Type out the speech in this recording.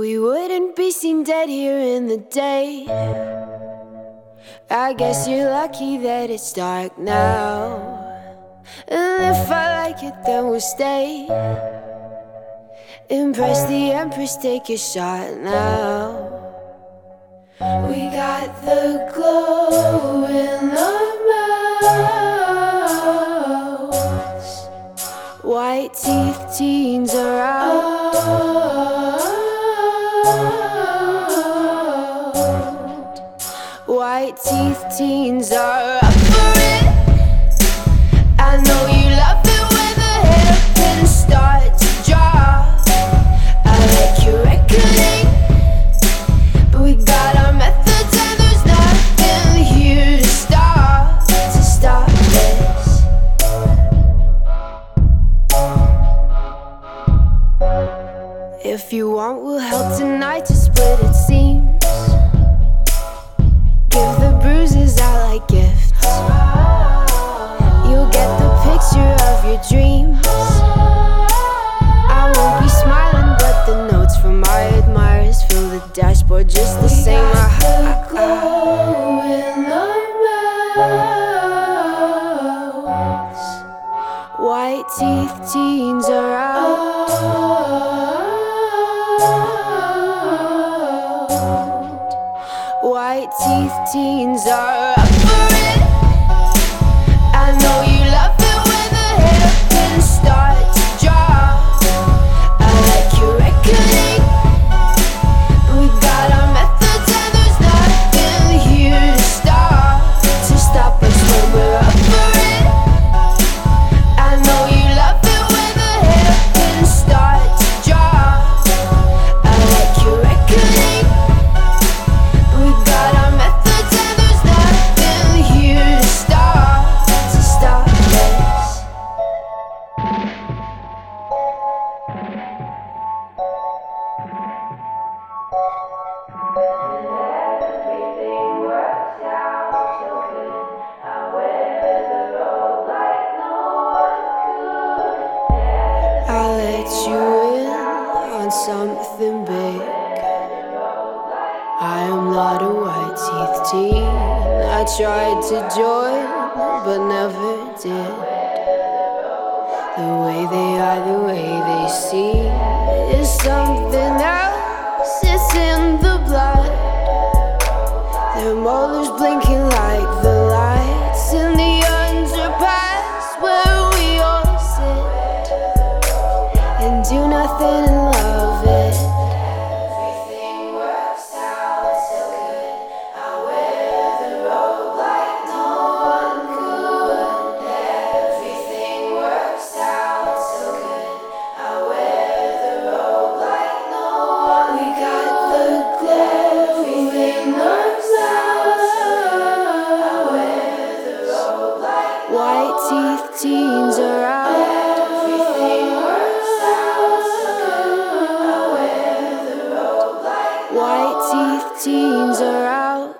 We wouldn't be seen dead here in the day. I guess you're lucky that it's dark now. And if I like it, then we'll stay. Impress the Empress, take a shot now. We got the glow in our mouths. White teeth, teens are White teeth, teens are up for it. I know you love it when the hairpins start to drop. I like your reckoning, but we got our methods and there's nothing here to stop to stop this. If you want, we'll help tonight to split fill the dashboard just the same. I, I, I, White teeth, teens are out. White teeth, teens are up for it. I know you love something big. I am not a white teeth teen. I tried to join, but never did. The way they are, the way they see is something do nothing and love White teeth teens are out.